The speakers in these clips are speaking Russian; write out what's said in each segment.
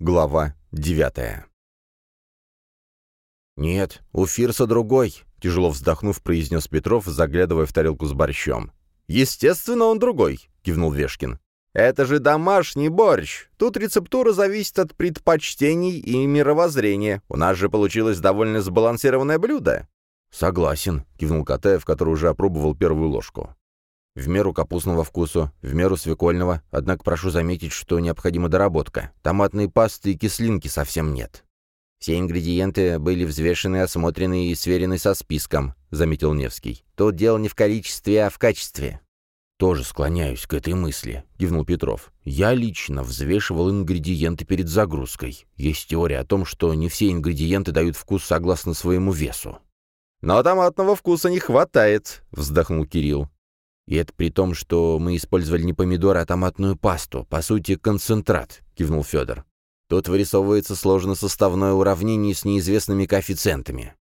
Глава девятая. «Нет, у Фирса другой», — тяжело вздохнув, произнес Петров, заглядывая в тарелку с борщом. «Естественно, он другой», — кивнул Вешкин. «Это же домашний борщ. Тут рецептура зависит от предпочтений и мировоззрения. У нас же получилось довольно сбалансированное блюдо». «Согласен», — кивнул Катаев, который уже опробовал первую ложку. «В меру капустного вкусу, в меру свекольного, однако прошу заметить, что необходима доработка. Томатной пасты и кислинки совсем нет». «Все ингредиенты были взвешены, осмотрены и сверены со списком», — заметил Невский. «Тут дело не в количестве, а в качестве». «Тоже склоняюсь к этой мысли», — кивнул Петров. «Я лично взвешивал ингредиенты перед загрузкой. Есть теория о том, что не все ингредиенты дают вкус согласно своему весу». «Но томатного вкуса не хватает», — вздохнул Кирилл. «И это при том, что мы использовали не помидоры, а томатную пасту, по сути, концентрат», — кивнул Федор. Тут вырисовывается сложно-составное уравнение с неизвестными коэффициентами.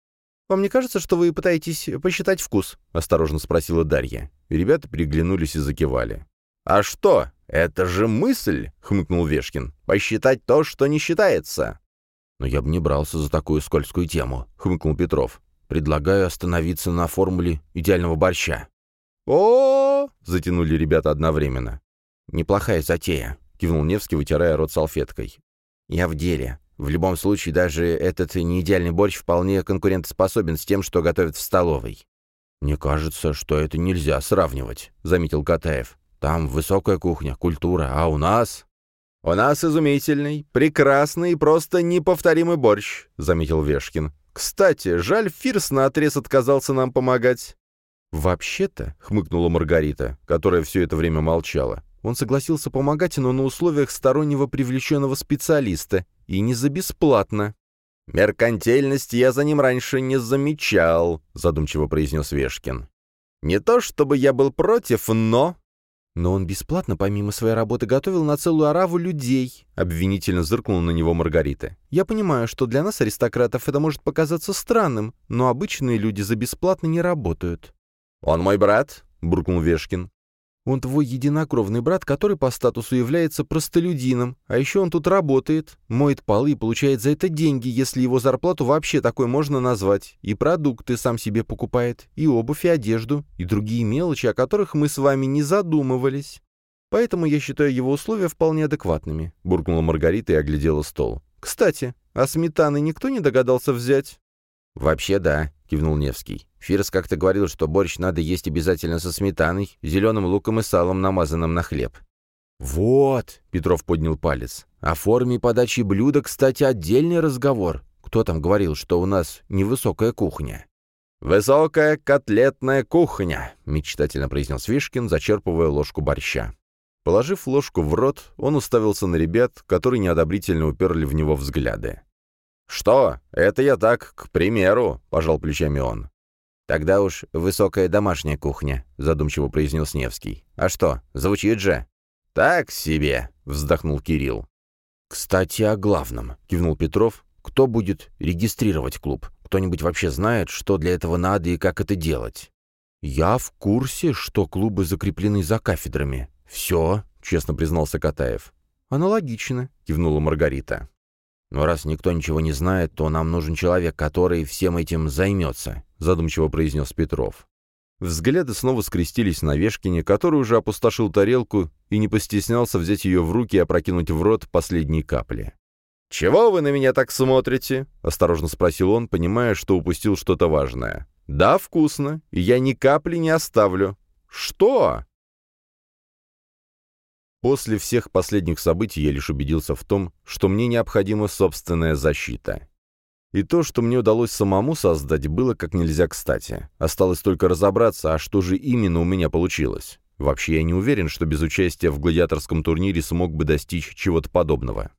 «Вам не кажется, что вы пытаетесь посчитать вкус?» — осторожно спросила Дарья. ребята приглянулись и закивали. «А что? Это же мысль!» — хмыкнул Вешкин. «Посчитать то, что не считается!» «Но я бы не брался за такую скользкую тему», — хмыкнул Петров. «Предлагаю остановиться на формуле идеального борща». О, затянули ребята одновременно. «Неплохая затея», — кивнул Невский, вытирая рот салфеткой. Я в деле. В любом случае, даже этот неидеальный борщ вполне конкурентоспособен с тем, что готовят в столовой. «Мне кажется, что это нельзя сравнивать», — заметил Катаев. «Там высокая кухня, культура, а у нас...» «У нас изумительный, прекрасный и просто неповторимый борщ», — заметил Вешкин. «Кстати, жаль, Фирс наотрез отказался нам помогать». «Вообще-то», — хмыкнула Маргарита, которая все это время молчала, он согласился помогать, но на условиях стороннего привлеченного специалиста, и не за бесплатно. «Меркантильность я за ним раньше не замечал», — задумчиво произнес Вешкин. «Не то чтобы я был против, но...» «Но он бесплатно, помимо своей работы, готовил на целую ораву людей», — обвинительно зыркнула на него Маргарита. «Я понимаю, что для нас, аристократов, это может показаться странным, но обычные люди за бесплатно не работают». «Он мой брат», — буркнул Вешкин. Он твой единокровный брат, который по статусу является простолюдином, а еще он тут работает, моет полы и получает за это деньги, если его зарплату вообще такой можно назвать, и продукты сам себе покупает, и обувь, и одежду, и другие мелочи, о которых мы с вами не задумывались. Поэтому я считаю его условия вполне адекватными», — буркнула Маргарита и оглядела стол. «Кстати, а сметаны никто не догадался взять?» «Вообще да», — кивнул Невский. «Фирс как-то говорил, что борщ надо есть обязательно со сметаной, зеленым луком и салом, намазанным на хлеб». «Вот», — Петров поднял палец, — «о форме подачи блюда, кстати, отдельный разговор. Кто там говорил, что у нас невысокая кухня?» «Высокая котлетная кухня», — мечтательно произнес Вишкин, зачерпывая ложку борща. Положив ложку в рот, он уставился на ребят, которые неодобрительно уперли в него взгляды. «Что? Это я так, к примеру», — пожал плечами он. «Тогда уж высокая домашняя кухня», — задумчиво произнес Невский. «А что, звучит же?» «Так себе», — вздохнул Кирилл. «Кстати, о главном», — кивнул Петров. «Кто будет регистрировать клуб? Кто-нибудь вообще знает, что для этого надо и как это делать?» «Я в курсе, что клубы закреплены за кафедрами». «Все», — честно признался Катаев. «Аналогично», — кивнула Маргарита. «Но раз никто ничего не знает, то нам нужен человек, который всем этим займется», — задумчиво произнес Петров. Взгляды снова скрестились на Вешкине, который уже опустошил тарелку и не постеснялся взять ее в руки и опрокинуть в рот последние капли. «Чего вы на меня так смотрите?» — осторожно спросил он, понимая, что упустил что-то важное. «Да, вкусно, я ни капли не оставлю». «Что?» После всех последних событий я лишь убедился в том, что мне необходима собственная защита. И то, что мне удалось самому создать, было как нельзя кстати. Осталось только разобраться, а что же именно у меня получилось. Вообще, я не уверен, что без участия в гладиаторском турнире смог бы достичь чего-то подобного.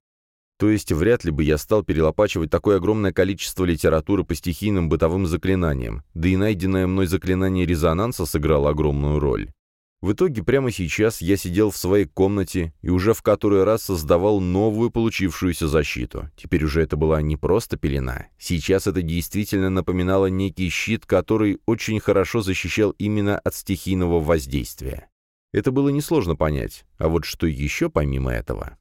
То есть вряд ли бы я стал перелопачивать такое огромное количество литературы по стихийным бытовым заклинаниям, да и найденное мной заклинание резонанса сыграло огромную роль. В итоге прямо сейчас я сидел в своей комнате и уже в который раз создавал новую получившуюся защиту. Теперь уже это была не просто пелена. Сейчас это действительно напоминало некий щит, который очень хорошо защищал именно от стихийного воздействия. Это было несложно понять. А вот что еще помимо этого?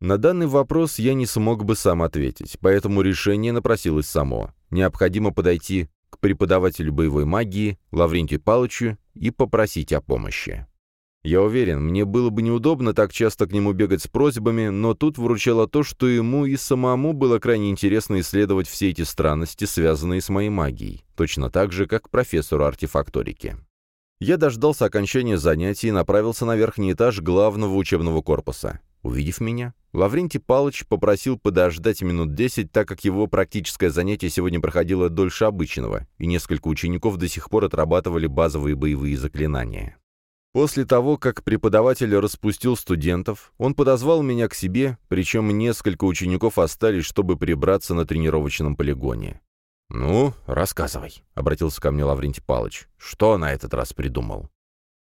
На данный вопрос я не смог бы сам ответить, поэтому решение напросилось само. Необходимо подойти к преподавателю боевой магии Лаврентию Палычу и попросить о помощи. Я уверен, мне было бы неудобно так часто к нему бегать с просьбами, но тут выручало то, что ему и самому было крайне интересно исследовать все эти странности, связанные с моей магией, точно так же, как профессору артефакторики. Я дождался окончания занятий и направился на верхний этаж главного учебного корпуса. Увидев меня, Лаврентий Палыч попросил подождать минут десять, так как его практическое занятие сегодня проходило дольше обычного, и несколько учеников до сих пор отрабатывали базовые боевые заклинания. После того, как преподаватель распустил студентов, он подозвал меня к себе, причем несколько учеников остались, чтобы прибраться на тренировочном полигоне. «Ну, рассказывай», — обратился ко мне Лаврентий Палыч. «Что на этот раз придумал?»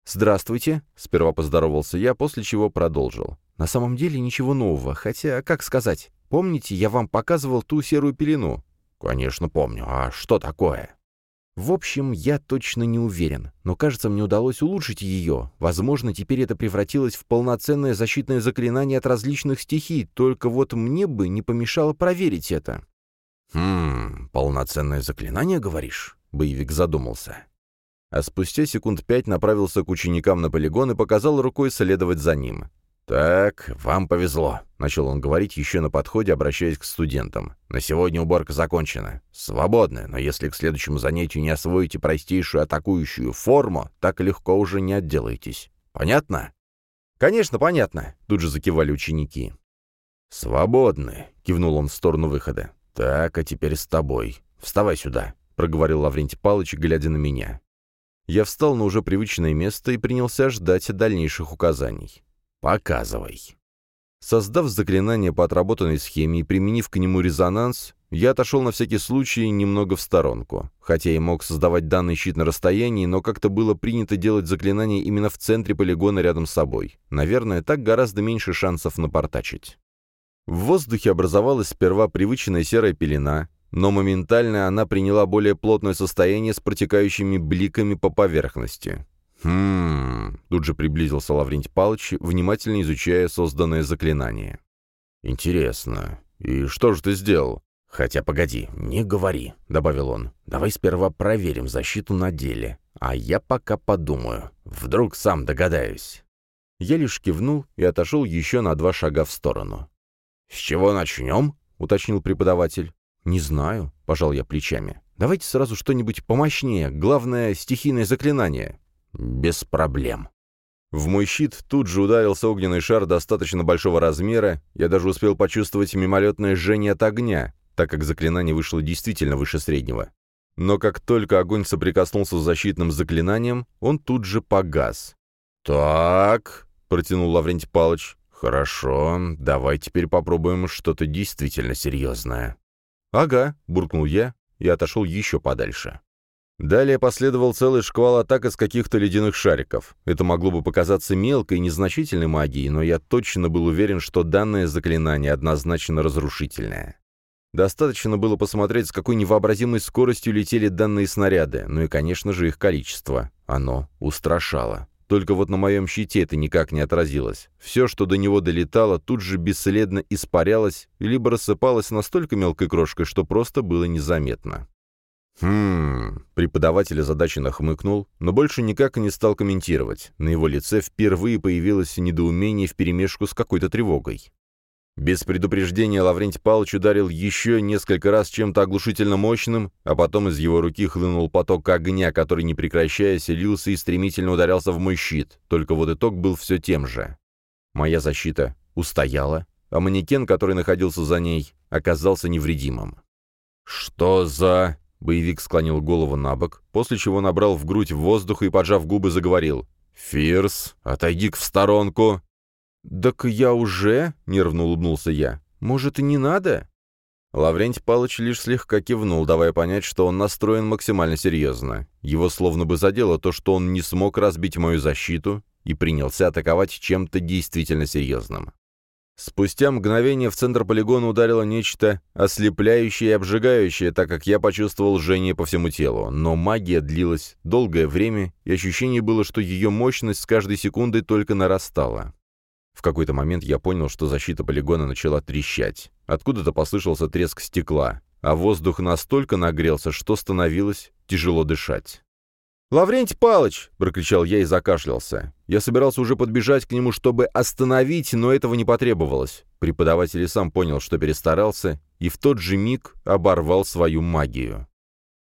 «Здравствуйте», — сперва поздоровался я, после чего продолжил. «На самом деле ничего нового, хотя, как сказать, помните, я вам показывал ту серую пелену?» «Конечно помню. А что такое?» В общем, я точно не уверен, но кажется, мне удалось улучшить ее. Возможно, теперь это превратилось в полноценное защитное заклинание от различных стихий, только вот мне бы не помешало проверить это. «Хм, полноценное заклинание, говоришь?» — боевик задумался а спустя секунд пять направился к ученикам на полигон и показал рукой следовать за ним. «Так, вам повезло», — начал он говорить еще на подходе, обращаясь к студентам. «На сегодня уборка закончена. Свободны, но если к следующему занятию не освоите простейшую атакующую форму, так легко уже не отделаетесь. Понятно?» «Конечно, понятно», — тут же закивали ученики. «Свободны», — кивнул он в сторону выхода. «Так, а теперь с тобой. Вставай сюда», — проговорил Лаврентий Палыч, глядя на меня. Я встал на уже привычное место и принялся ждать дальнейших указаний. «Показывай». Создав заклинание по отработанной схеме и применив к нему резонанс, я отошел на всякий случай немного в сторонку. Хотя и мог создавать данный щит на расстоянии, но как-то было принято делать заклинание именно в центре полигона рядом с собой. Наверное, так гораздо меньше шансов напортачить. В воздухе образовалась сперва привычная серая пелена, но моментально она приняла более плотное состояние с протекающими бликами по поверхности. «Хм...» — тут же приблизился Лаврентий Павлович, внимательно изучая созданное заклинание. «Интересно. И что же ты сделал?» «Хотя, погоди, не говори», — добавил он. «Давай сперва проверим защиту на деле, а я пока подумаю. Вдруг сам догадаюсь». Я лишь кивнул и отошел еще на два шага в сторону. «С чего начнем?» — уточнил преподаватель. «Не знаю», — пожал я плечами. «Давайте сразу что-нибудь помощнее. Главное, стихийное заклинание». «Без проблем». В мой щит тут же ударился огненный шар достаточно большого размера, я даже успел почувствовать мимолетное жжение от огня, так как заклинание вышло действительно выше среднего. Но как только огонь соприкоснулся с защитным заклинанием, он тут же погас. «Так», — протянул Лаврентий Палыч, — «хорошо, давай теперь попробуем что-то действительно серьезное». «Ага», — буркнул я и отошел еще подальше. Далее последовал целый шквал атак из каких-то ледяных шариков. Это могло бы показаться мелкой и незначительной магией, но я точно был уверен, что данное заклинание однозначно разрушительное. Достаточно было посмотреть, с какой невообразимой скоростью летели данные снаряды, ну и, конечно же, их количество. Оно устрашало. Только вот на моем щите это никак не отразилось. Все, что до него долетало, тут же бесследно испарялось, либо рассыпалось настолько мелкой крошкой, что просто было незаметно. «Хм...» — преподаватель озадаченно хмыкнул, но больше никак не стал комментировать. На его лице впервые появилось недоумение вперемешку с какой-то тревогой. Без предупреждения Лаврентий Павлович ударил еще несколько раз чем-то оглушительно мощным, а потом из его руки хлынул поток огня, который, не прекращаясь, лился и стремительно ударялся в мой щит, только вот итог был все тем же. Моя защита устояла, а манекен, который находился за ней, оказался невредимым. «Что за...» — боевик склонил голову на бок, после чего набрал в грудь воздуха и, поджав губы, заговорил. «Фирс, отойди-ка в сторонку!» «Так я уже?» — нервно улыбнулся я. «Может, и не надо?» Лаврентий Палыч лишь слегка кивнул, давая понять, что он настроен максимально серьезно. Его словно бы задело то, что он не смог разбить мою защиту и принялся атаковать чем-то действительно серьезным. Спустя мгновение в центр полигона ударило нечто ослепляющее и обжигающее, так как я почувствовал жжение по всему телу. Но магия длилась долгое время, и ощущение было, что ее мощность с каждой секундой только нарастала. В какой-то момент я понял, что защита полигона начала трещать. Откуда-то послышался треск стекла, а воздух настолько нагрелся, что становилось тяжело дышать. «Лаврентий Палыч!» — прокричал я и закашлялся. Я собирался уже подбежать к нему, чтобы остановить, но этого не потребовалось. Преподаватель и сам понял, что перестарался, и в тот же миг оборвал свою магию.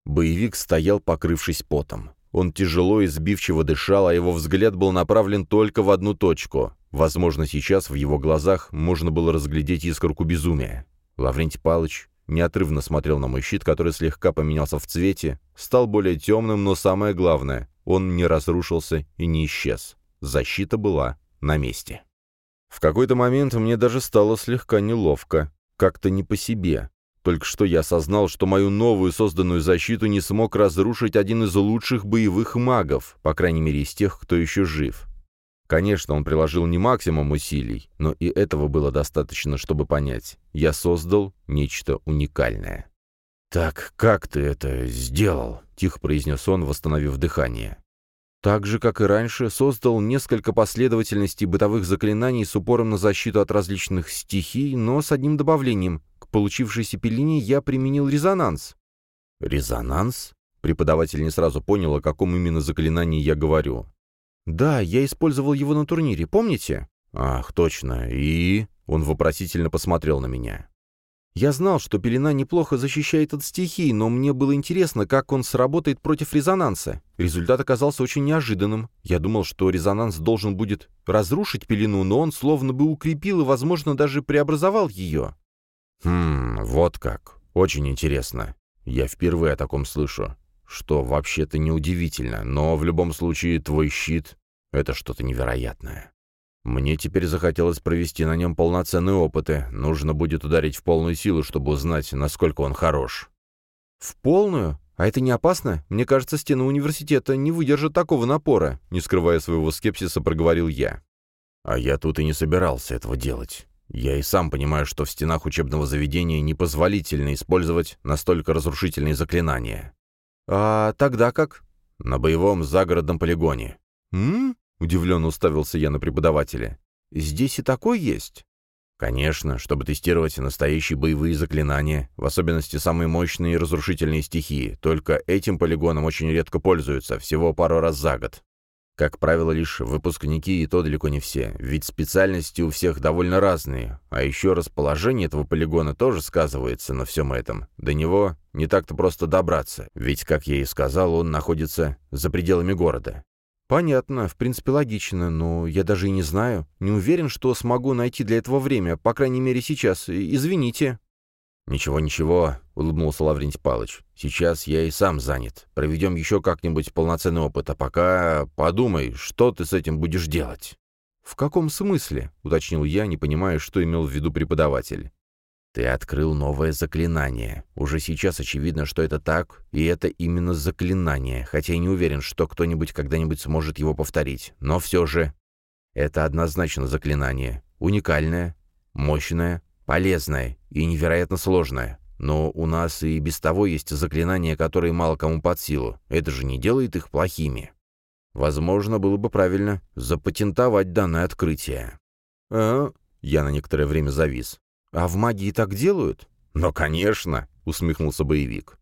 Боевик стоял, покрывшись потом. Он тяжело и сбивчиво дышал, а его взгляд был направлен только в одну точку. Возможно, сейчас в его глазах можно было разглядеть искорку безумия. Лаврентий Палыч неотрывно смотрел на мой щит, который слегка поменялся в цвете, стал более темным, но самое главное, он не разрушился и не исчез. Защита была на месте. В какой-то момент мне даже стало слегка неловко, как-то не по себе. Только что я осознал, что мою новую созданную защиту не смог разрушить один из лучших боевых магов, по крайней мере из тех, кто еще жив. Конечно, он приложил не максимум усилий, но и этого было достаточно, чтобы понять. Я создал нечто уникальное. «Так как ты это сделал?» — тихо произнес он, восстановив дыхание. Так же, как и раньше, создал несколько последовательностей бытовых заклинаний с упором на защиту от различных стихий, но с одним добавлением. К получившейся пелене я применил резонанс. «Резонанс?» Преподаватель не сразу понял, о каком именно заклинании я говорю. «Да, я использовал его на турнире, помните?» «Ах, точно. И...» Он вопросительно посмотрел на меня. Я знал, что пелена неплохо защищает от стихий, но мне было интересно, как он сработает против резонанса. Результат оказался очень неожиданным. Я думал, что резонанс должен будет разрушить пелену, но он словно бы укрепил и, возможно, даже преобразовал ее. «Хм, вот как. Очень интересно. Я впервые о таком слышу что вообще-то неудивительно, но в любом случае твой щит — это что-то невероятное. Мне теперь захотелось провести на нем полноценные опыты. Нужно будет ударить в полную силу, чтобы узнать, насколько он хорош. В полную? А это не опасно? Мне кажется, стены университета не выдержат такого напора, не скрывая своего скепсиса, проговорил я. А я тут и не собирался этого делать. Я и сам понимаю, что в стенах учебного заведения непозволительно использовать настолько разрушительные заклинания. «А тогда как?» «На боевом загородном полигоне». «М?» — удивленно уставился я на преподавателя. «Здесь и такой есть?» «Конечно, чтобы тестировать настоящие боевые заклинания, в особенности самые мощные и разрушительные стихии. Только этим полигоном очень редко пользуются, всего пару раз за год. Как правило, лишь выпускники, и то далеко не все, ведь специальности у всех довольно разные, а еще расположение этого полигона тоже сказывается на всем этом. До него не так-то просто добраться, ведь, как я и сказал, он находится за пределами города. «Понятно, в принципе логично, но я даже и не знаю. Не уверен, что смогу найти для этого время, по крайней мере сейчас. Извините». «Ничего, ничего», — улыбнулся Лаврентий Палыч. «Сейчас я и сам занят. Проведем еще как-нибудь полноценный опыт, а пока подумай, что ты с этим будешь делать». «В каком смысле?» — уточнил я, не понимая, что имел в виду преподаватель. «Ты открыл новое заклинание. Уже сейчас очевидно, что это так, и это именно заклинание, хотя я не уверен, что кто-нибудь когда-нибудь сможет его повторить. Но все же...» «Это однозначно заклинание. Уникальное, мощное, полезное и невероятно сложное. Но у нас и без того есть заклинания, которые мало кому под силу. Это же не делает их плохими. Возможно, было бы правильно запатентовать данное открытие. А? Я на некоторое время завис. А в магии так делают? Ну, конечно, усмехнулся боевик.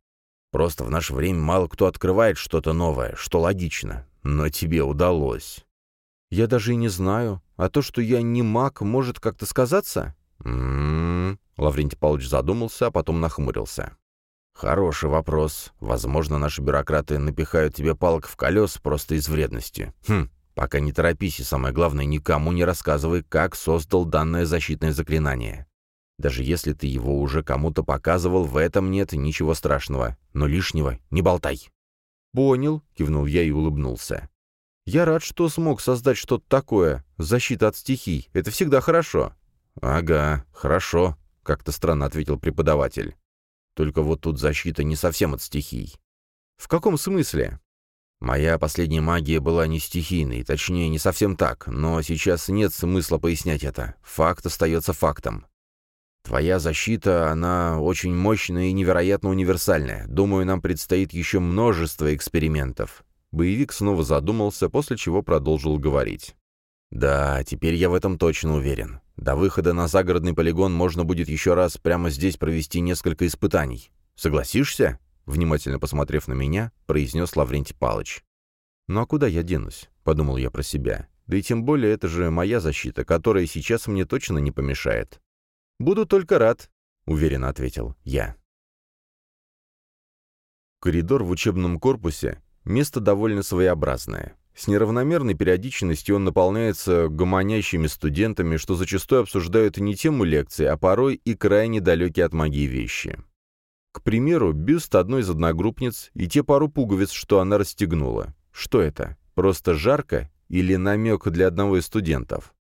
Просто в наше время мало кто открывает что-то новое, что логично. Но тебе удалось. Я даже и не знаю. А то, что я не маг, может как-то сказаться? «М-м-м...» Лаврентий Павлович задумался, а потом нахмурился. «Хороший вопрос. Возможно, наши бюрократы напихают тебе палок в колес просто из вредности. Хм, пока не торопись и, самое главное, никому не рассказывай, как создал данное защитное заклинание. Даже если ты его уже кому-то показывал, в этом нет ничего страшного. Но лишнего не болтай». «Понял», — кивнул я и улыбнулся. «Я рад, что смог создать что-то такое. Защита от стихий. Это всегда хорошо. «Ага, хорошо», — как-то странно ответил преподаватель. «Только вот тут защита не совсем от стихий». «В каком смысле?» «Моя последняя магия была не стихийной, точнее, не совсем так, но сейчас нет смысла пояснять это. Факт остается фактом. Твоя защита, она очень мощная и невероятно универсальная. Думаю, нам предстоит еще множество экспериментов». Боевик снова задумался, после чего продолжил говорить. «Да, теперь я в этом точно уверен. До выхода на загородный полигон можно будет еще раз прямо здесь провести несколько испытаний. Согласишься?» Внимательно посмотрев на меня, произнес Лаврентий Палыч. «Ну а куда я денусь?» — подумал я про себя. «Да и тем более это же моя защита, которая сейчас мне точно не помешает». «Буду только рад», — уверенно ответил я. Коридор в учебном корпусе — место довольно своеобразное. С неравномерной периодичностью он наполняется гомонящими студентами, что зачастую обсуждают не тему лекции, а порой и крайне далекие от магии вещи. К примеру, бюст одной из одногруппниц и те пару пуговиц, что она расстегнула. Что это? Просто жарко или намек для одного из студентов?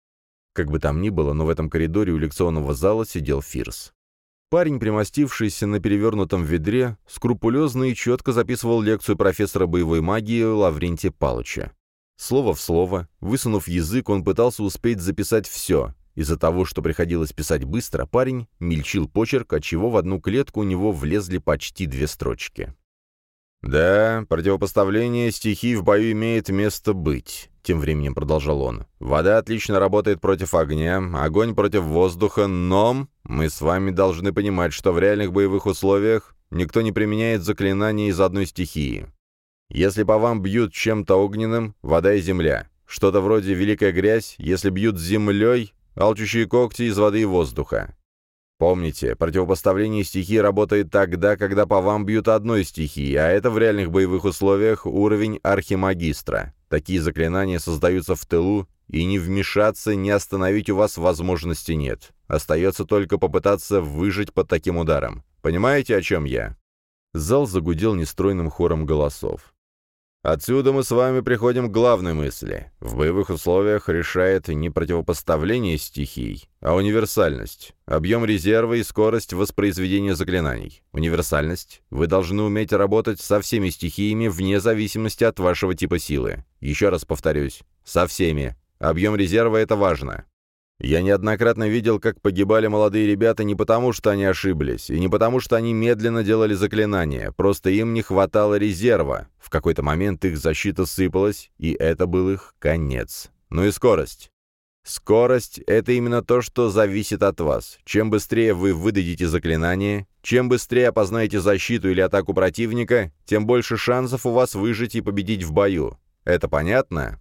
Как бы там ни было, но в этом коридоре у лекционного зала сидел Фирс. Парень, примостившийся на перевернутом ведре, скрупулезно и четко записывал лекцию профессора боевой магии Лаврентия Палыча. Слово в слово, высунув язык, он пытался успеть записать все. Из-за того, что приходилось писать быстро, парень мельчил почерк, отчего в одну клетку у него влезли почти две строчки. «Да, противопоставление стихий в бою имеет место быть», — тем временем продолжал он. «Вода отлично работает против огня, огонь против воздуха, но мы с вами должны понимать, что в реальных боевых условиях никто не применяет заклинания из одной стихии. Если по вам бьют чем-то огненным, вода и земля. Что-то вроде «Великая грязь», если бьют землей, алчущие когти из воды и воздуха. Помните, противопоставление стихий работает тогда, когда по вам бьют одной стихии, а это в реальных боевых условиях уровень архимагистра. Такие заклинания создаются в тылу, и не вмешаться, не остановить у вас возможности нет. Остается только попытаться выжить под таким ударом. Понимаете, о чем я?» Зал загудел нестройным хором голосов. Отсюда мы с вами приходим к главной мысли. В боевых условиях решает не противопоставление стихий, а универсальность, объем резерва и скорость воспроизведения заклинаний. Универсальность. Вы должны уметь работать со всеми стихиями вне зависимости от вашего типа силы. Еще раз повторюсь, со всеми. Объем резерва — это важно. Я неоднократно видел, как погибали молодые ребята не потому, что они ошиблись, и не потому, что они медленно делали заклинания, просто им не хватало резерва. В какой-то момент их защита сыпалась, и это был их конец. Ну и скорость. Скорость — это именно то, что зависит от вас. Чем быстрее вы выдадите заклинание, чем быстрее опознаете защиту или атаку противника, тем больше шансов у вас выжить и победить в бою. Это понятно?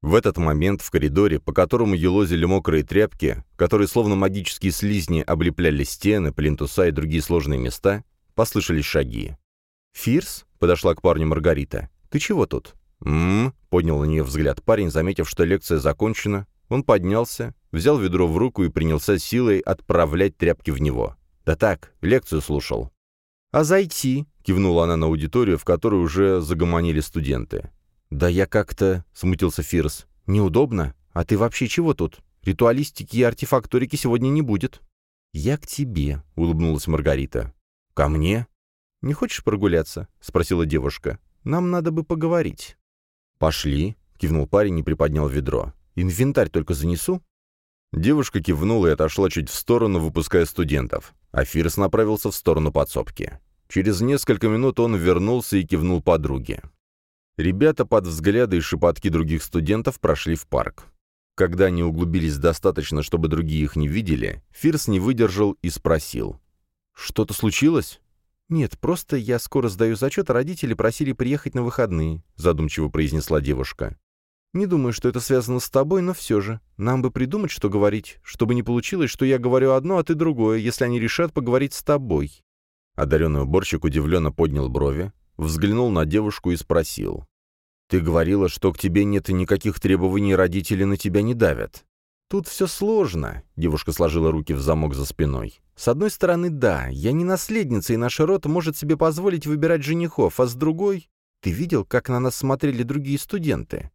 В этот момент в коридоре, по которому елозили мокрые тряпки, которые словно магические слизни облепляли стены, плинтуса и другие сложные места, послышались шаги. «Фирс?» — подошла к парню Маргарита. «Ты чего тут?» «М-м-м», поднял на нее взгляд парень, заметив, что лекция закончена. Он поднялся, взял ведро в руку и принялся силой отправлять тряпки в него. «Да так, лекцию слушал». «А зайти?» — кивнула она на аудиторию, в которой уже загомонили студенты. «Да я как-то...» — смутился Фирс. «Неудобно. А ты вообще чего тут? Ритуалистики и артефакторики сегодня не будет». «Я к тебе», — улыбнулась Маргарита. «Ко мне?» «Не хочешь прогуляться?» — спросила девушка. «Нам надо бы поговорить». «Пошли», — кивнул парень и приподнял ведро. «Инвентарь только занесу». Девушка кивнула и отошла чуть в сторону, выпуская студентов. А Фирс направился в сторону подсобки. Через несколько минут он вернулся и кивнул подруге. Ребята под взгляды и шепотки других студентов прошли в парк. Когда они углубились достаточно, чтобы другие их не видели, Фирс не выдержал и спросил. «Что-то случилось?» «Нет, просто я скоро сдаю зачет, а родители просили приехать на выходные», задумчиво произнесла девушка. «Не думаю, что это связано с тобой, но все же. Нам бы придумать, что говорить, чтобы не получилось, что я говорю одно, а ты другое, если они решат поговорить с тобой». Одаренный уборщик удивленно поднял брови, взглянул на девушку и спросил. «Ты говорила, что к тебе нет никаких требований, родители на тебя не давят». «Тут все сложно», — девушка сложила руки в замок за спиной. «С одной стороны, да, я не наследница, и наша рота может себе позволить выбирать женихов, а с другой... Ты видел, как на нас смотрели другие студенты?»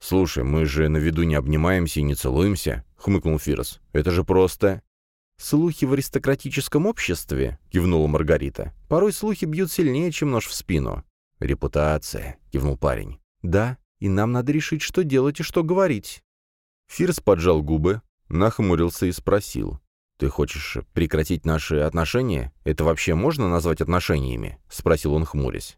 «Слушай, мы же на виду не обнимаемся и не целуемся», — хмыкнул Фирос. «Это же просто...» «Слухи в аристократическом обществе», — кивнула Маргарита. «Порой слухи бьют сильнее, чем нож в спину». «Репутация», — кивнул парень. «Да, и нам надо решить, что делать и что говорить». Фирс поджал губы, нахмурился и спросил. «Ты хочешь прекратить наши отношения? Это вообще можно назвать отношениями?» — спросил он, хмурясь.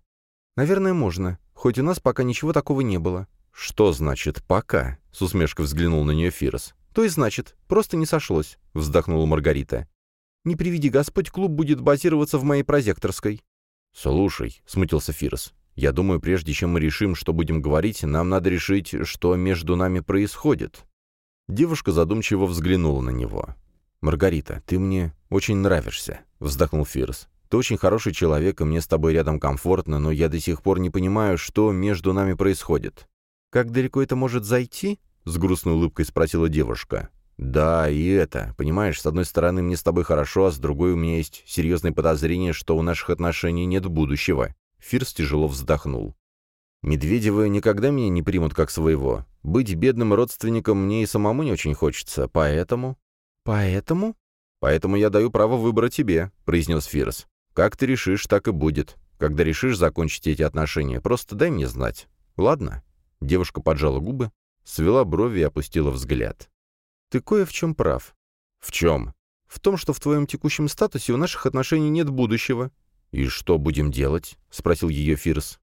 «Наверное, можно. Хоть у нас пока ничего такого не было. «Что значит «пока»?» — с усмешкой взглянул на нее Фирос. «То и значит, просто не сошлось», — вздохнула Маргарита. «Не приведи Господь, клуб будет базироваться в моей прозекторской». «Слушай», — смутился Фирос, — «я думаю, прежде чем мы решим, что будем говорить, нам надо решить, что между нами происходит». Девушка задумчиво взглянула на него. «Маргарита, ты мне очень нравишься», — вздохнул Фирос. «Ты очень хороший человек, и мне с тобой рядом комфортно, но я до сих пор не понимаю, что между нами происходит». «Как далеко это может зайти?» — с грустной улыбкой спросила девушка. «Да, и это. Понимаешь, с одной стороны, мне с тобой хорошо, а с другой у меня есть серьезное подозрение, что у наших отношений нет будущего». Фирс тяжело вздохнул. «Медведевы никогда меня не примут как своего. Быть бедным родственником мне и самому не очень хочется, поэтому...» «Поэтому?» «Поэтому я даю право выбора тебе», — произнес Фирс. «Как ты решишь, так и будет. Когда решишь закончить эти отношения, просто дай мне знать. Ладно?» Девушка поджала губы, свела брови и опустила взгляд. «Ты кое в чем прав». «В чем?» «В том, что в твоем текущем статусе у наших отношений нет будущего». «И что будем делать?» — спросил ее Фирс.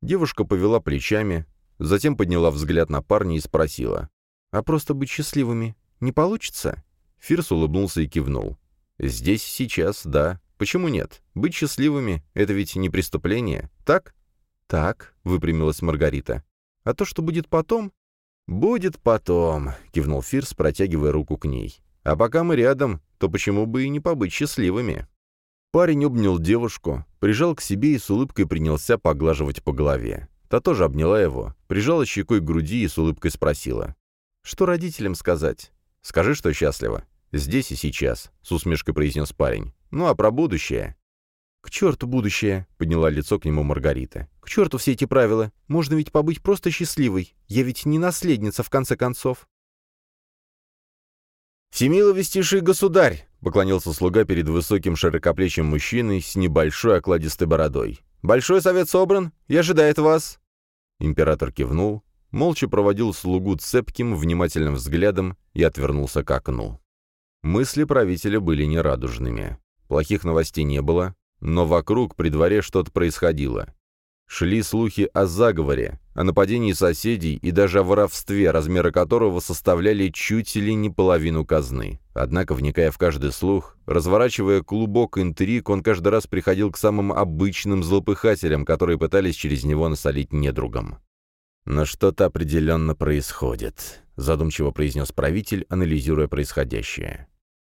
Девушка повела плечами, затем подняла взгляд на парня и спросила. «А просто быть счастливыми не получится?» Фирс улыбнулся и кивнул. «Здесь, сейчас, да. Почему нет? Быть счастливыми — это ведь не преступление, так?» «Так», — выпрямилась Маргарита. «А то, что будет потом?» «Будет потом», — кивнул Фирс, протягивая руку к ней. «А пока мы рядом, то почему бы и не побыть счастливыми?» Парень обнял девушку, прижал к себе и с улыбкой принялся поглаживать по голове. Та тоже обняла его, прижала щекой к груди и с улыбкой спросила. «Что родителям сказать?» «Скажи, что счастлива». «Здесь и сейчас», — с усмешкой произнес парень. «Ну а про будущее?» «К черту будущее!» — подняла лицо к нему Маргарита. «К черту все эти правила! Можно ведь побыть просто счастливой! Я ведь не наследница, в конце концов!» «Всемиловестейший государь!» — поклонился слуга перед высоким широкоплечим мужчиной с небольшой окладистой бородой. «Большой совет собран и ожидает вас!» Император кивнул, молча проводил слугу цепким, внимательным взглядом и отвернулся к окну. Мысли правителя были нерадужными. Плохих новостей не было, но вокруг при дворе что-то происходило. Шли слухи о заговоре, о нападении соседей и даже о воровстве, размеры которого составляли чуть ли не половину казны. Однако, вникая в каждый слух, разворачивая клубок интриг, он каждый раз приходил к самым обычным злопыхателям, которые пытались через него насолить недругам. «Но что-то определенно происходит», — задумчиво произнес правитель, анализируя происходящее.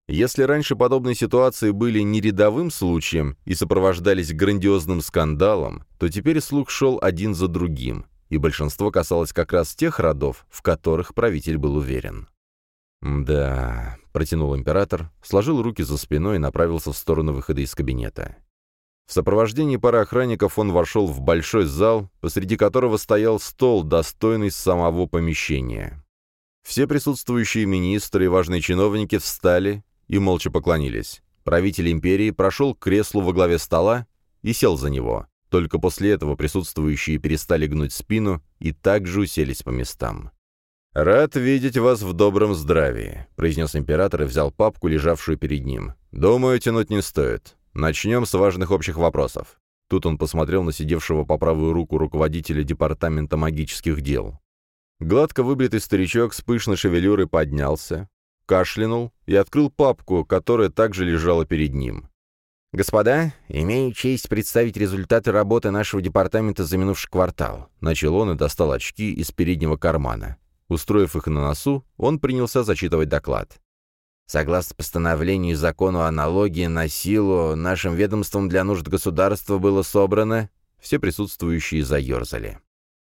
Если раньше подобные ситуации были не рядовым случаем и сопровождались грандиозным скандалом, то теперь слух шел один за другим, и большинство касалось как раз тех родов, в которых правитель был уверен. «Да», — протянул император, сложил руки за спиной и направился в сторону выхода из кабинета. В сопровождении пары охранников он вошел в большой зал, посреди которого стоял стол, достойный самого помещения. Все присутствующие министры и важные чиновники встали и молча поклонились. Правитель империи прошел к креслу во главе стола и сел за него. Только после этого присутствующие перестали гнуть спину и также уселись по местам. «Рад видеть вас в добром здравии», — произнес император и взял папку, лежавшую перед ним. «Думаю, тянуть не стоит. Начнем с важных общих вопросов». Тут он посмотрел на сидевшего по правую руку руководителя департамента магических дел. Гладко выбритый старичок с пышной шевелюрой поднялся, кашлянул и открыл папку, которая также лежала перед ним. «Господа, имею честь представить результаты работы нашего департамента за минувший квартал», начал он и достал очки из переднего кармана. Устроив их на носу, он принялся зачитывать доклад. Согласно постановлению и закону о налоге на силу, нашим ведомством для нужд государства было собрано... Все присутствующие заерзали.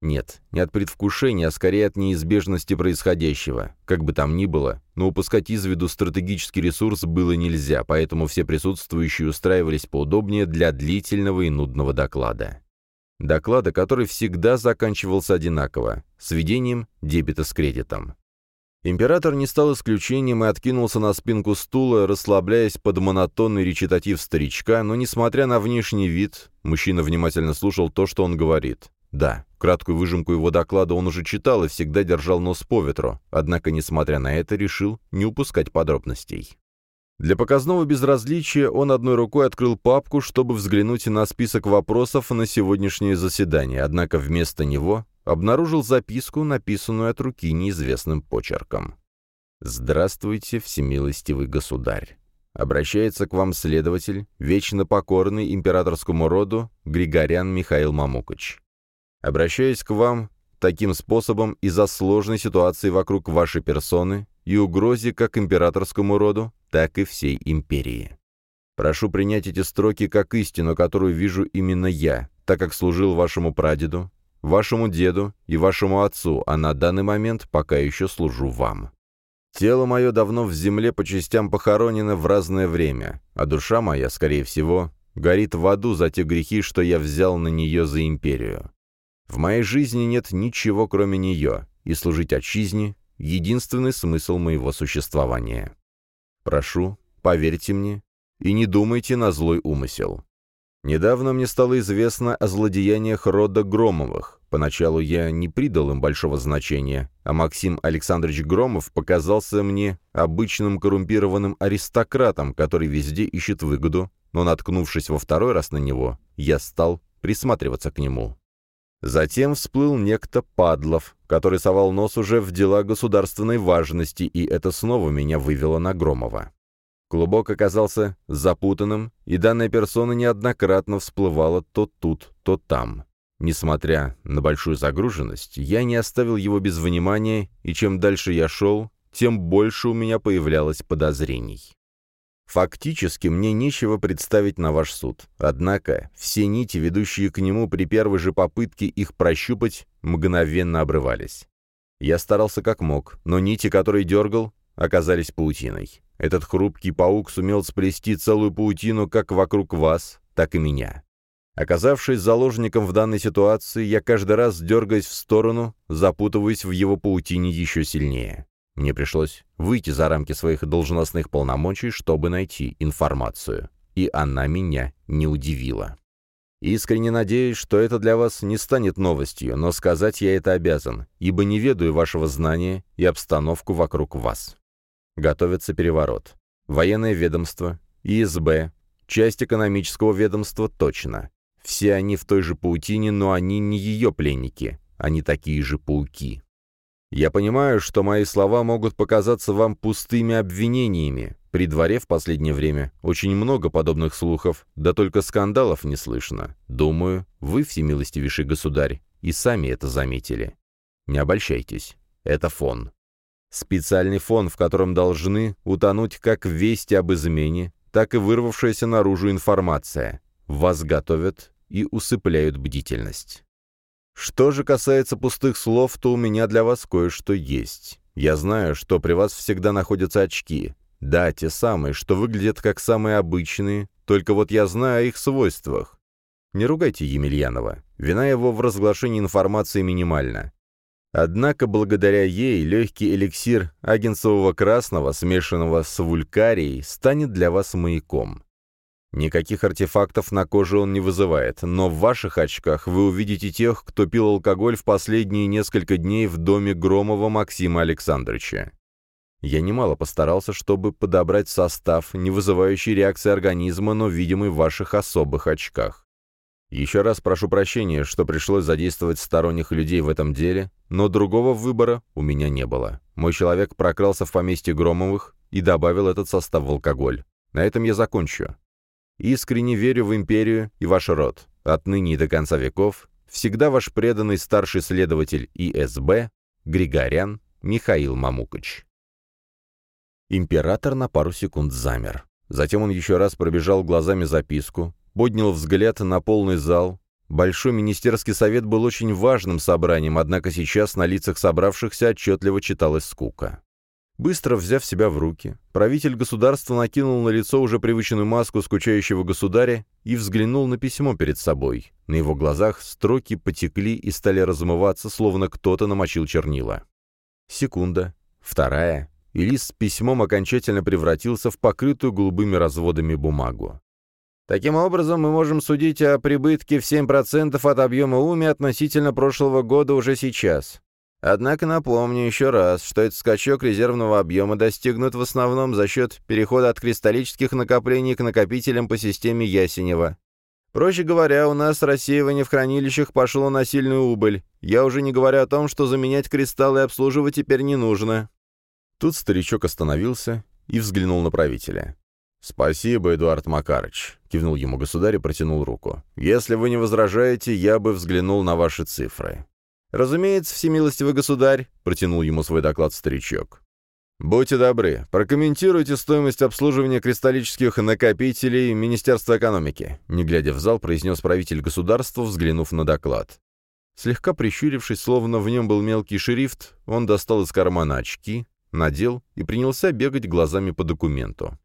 Нет, не от предвкушения, а скорее от неизбежности происходящего. Как бы там ни было, но упускать из виду стратегический ресурс было нельзя, поэтому все присутствующие устраивались поудобнее для длительного и нудного доклада. Доклада, который всегда заканчивался одинаково, с введением дебета с кредитом. Император не стал исключением и откинулся на спинку стула, расслабляясь под монотонный речитатив старичка, но, несмотря на внешний вид, мужчина внимательно слушал то, что он говорит. Да, краткую выжимку его доклада он уже читал и всегда держал нос по ветру, однако, несмотря на это, решил не упускать подробностей. Для показного безразличия он одной рукой открыл папку, чтобы взглянуть на список вопросов на сегодняшнее заседание, однако вместо него обнаружил записку, написанную от руки неизвестным почерком. «Здравствуйте, всемилостивый государь. Обращается к вам следователь, вечно покорный императорскому роду Григорян Михаил Мамукач. Обращаюсь к вам таким способом из-за сложной ситуации вокруг вашей персоны и угрозе как императорскому роду, так и всей империи. Прошу принять эти строки как истину, которую вижу именно я, так как служил вашему прадеду, вашему деду и вашему отцу, а на данный момент пока еще служу вам. Тело мое давно в земле по частям похоронено в разное время, а душа моя, скорее всего, горит в аду за те грехи, что я взял на нее за империю. В моей жизни нет ничего, кроме нее, и служить отчизне — единственный смысл моего существования. Прошу, поверьте мне и не думайте на злой умысел. Недавно мне стало известно о злодеяниях рода Громовых. Поначалу я не придал им большого значения, а Максим Александрович Громов показался мне обычным коррумпированным аристократом, который везде ищет выгоду, но, наткнувшись во второй раз на него, я стал присматриваться к нему. Затем всплыл некто Падлов, который совал нос уже в дела государственной важности, и это снова меня вывело на Громова. Клубок оказался запутанным, и данная персона неоднократно всплывала то тут, то там. Несмотря на большую загруженность, я не оставил его без внимания, и чем дальше я шел, тем больше у меня появлялось подозрений. Фактически мне нечего представить на ваш суд. Однако все нити, ведущие к нему при первой же попытке их прощупать, мгновенно обрывались. Я старался как мог, но нити, которые дергал, оказались паутиной. Этот хрупкий паук сумел сплести целую паутину как вокруг вас, так и меня. Оказавшись заложником в данной ситуации, я каждый раз, дергаясь в сторону, запутываюсь в его паутине еще сильнее. Мне пришлось выйти за рамки своих должностных полномочий, чтобы найти информацию. И она меня не удивила. Искренне надеюсь, что это для вас не станет новостью, но сказать я это обязан, ибо не ведаю вашего знания и обстановку вокруг вас. Готовится переворот. Военное ведомство, ИСБ, часть экономического ведомства точно. Все они в той же паутине, но они не ее пленники, они такие же пауки. Я понимаю, что мои слова могут показаться вам пустыми обвинениями. При дворе в последнее время очень много подобных слухов, да только скандалов не слышно. Думаю, вы, всемилостивейший государь, и сами это заметили. Не обольщайтесь. Это фон. Специальный фон, в котором должны утонуть как вести об измене, так и вырвавшаяся наружу информация. Вас готовят и усыпляют бдительность. Что же касается пустых слов, то у меня для вас кое-что есть. Я знаю, что при вас всегда находятся очки. Да, те самые, что выглядят как самые обычные, только вот я знаю о их свойствах. Не ругайте Емельянова. Вина его в разглашении информации минимальна. Однако благодаря ей легкий эликсир агенцевого красного, смешанного с вулькарией, станет для вас маяком. Никаких артефактов на коже он не вызывает, но в ваших очках вы увидите тех, кто пил алкоголь в последние несколько дней в доме Громова Максима Александровича. Я немало постарался, чтобы подобрать состав, не вызывающий реакции организма, но видимый в ваших особых очках. Еще раз прошу прощения, что пришлось задействовать сторонних людей в этом деле, но другого выбора у меня не было. Мой человек прокрался в поместье Громовых и добавил этот состав в алкоголь. На этом я закончу. Искренне верю в империю и ваш род. Отныне и до конца веков всегда ваш преданный старший следователь ИСБ Григорян Михаил Мамукач. Император на пару секунд замер. Затем он еще раз пробежал глазами записку, поднял взгляд на полный зал. Большой министерский совет был очень важным собранием, однако сейчас на лицах собравшихся отчетливо читалась скука. Быстро взяв себя в руки, правитель государства накинул на лицо уже привычную маску скучающего государя и взглянул на письмо перед собой. На его глазах строки потекли и стали размываться, словно кто-то намочил чернила. Секунда, вторая, и лист с письмом окончательно превратился в покрытую голубыми разводами бумагу. Таким образом, мы можем судить о прибытке в 7% от объема УМИ относительно прошлого года уже сейчас. Однако напомню еще раз, что этот скачок резервного объема достигнут в основном за счет перехода от кристаллических накоплений к накопителям по системе Ясенева. Проще говоря, у нас рассеивание в хранилищах пошло на сильную убыль. Я уже не говорю о том, что заменять кристаллы и обслуживать теперь не нужно». Тут старичок остановился и взглянул на правителя. «Спасибо, Эдуард Макарыч», — кивнул ему государь и протянул руку. «Если вы не возражаете, я бы взглянул на ваши цифры». «Разумеется, всемилостивый государь», — протянул ему свой доклад старичок. «Будьте добры, прокомментируйте стоимость обслуживания кристаллических накопителей Министерства экономики», не глядя в зал, произнес правитель государства, взглянув на доклад. Слегка прищурившись, словно в нем был мелкий шрифт, он достал из кармана очки, надел и принялся бегать глазами по документу.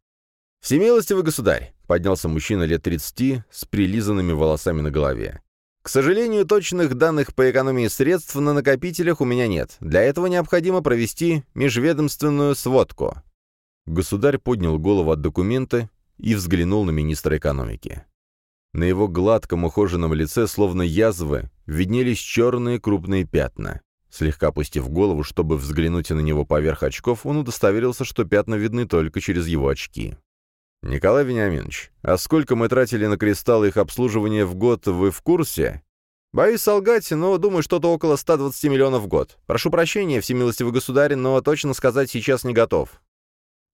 «Всемилостивый государь!» — поднялся мужчина лет 30 с прилизанными волосами на голове. «К сожалению, точных данных по экономии средств на накопителях у меня нет. Для этого необходимо провести межведомственную сводку». Государь поднял голову от документа и взглянул на министра экономики. На его гладком ухоженном лице, словно язвы, виднелись черные крупные пятна. Слегка опустив голову, чтобы взглянуть на него поверх очков, он удостоверился, что пятна видны только через его очки. «Николай Вениаминович, а сколько мы тратили на кристаллы их обслуживания в год, вы в курсе?» «Боюсь солгать, но думаю, что-то около 120 миллионов в год. Прошу прощения, всемилостивый государь, но точно сказать сейчас не готов».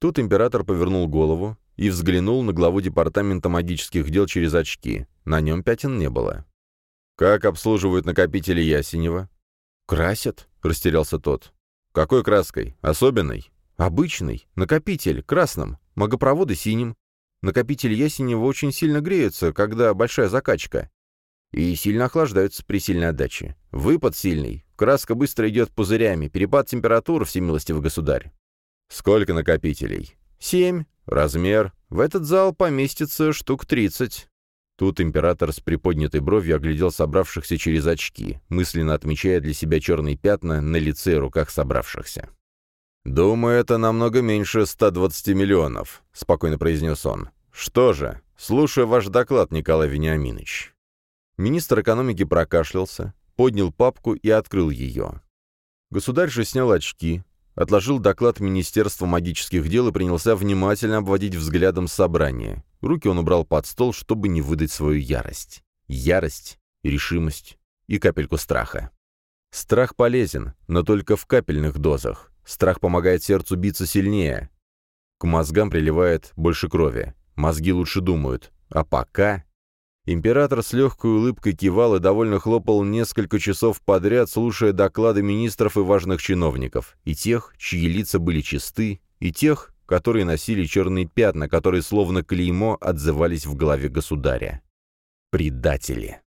Тут император повернул голову и взглянул на главу департамента магических дел через очки. На нем пятен не было. «Как обслуживают накопители Ясенева?» «Красят», — растерялся тот. «Какой краской? Особенной?» «Обычный. Накопитель. Красным. Магопроводы синим. Накопители Ясенева очень сильно греются, когда большая закачка. И сильно охлаждаются при сильной отдаче. Выпад сильный. Краска быстро идет пузырями. Перепад температур, всемилостивый государь. Сколько накопителей? Семь. Размер. В этот зал поместится штук тридцать. Тут император с приподнятой бровью оглядел собравшихся через очки, мысленно отмечая для себя черные пятна на лице и руках собравшихся. «Думаю, это намного меньше 120 миллионов», — спокойно произнес он. «Что же, слушаю ваш доклад, Николай Вениаминович». Министр экономики прокашлялся, поднял папку и открыл ее. Государь же снял очки, отложил доклад Министерства магических дел и принялся внимательно обводить взглядом собрание. Руки он убрал под стол, чтобы не выдать свою ярость. Ярость, решимость и капельку страха. Страх полезен, но только в капельных дозах. Страх помогает сердцу биться сильнее. К мозгам приливает больше крови. Мозги лучше думают. А пока... Император с легкой улыбкой кивал и довольно хлопал несколько часов подряд, слушая доклады министров и важных чиновников, и тех, чьи лица были чисты, и тех, которые носили черные пятна, которые словно клеймо отзывались в голове государя. Предатели.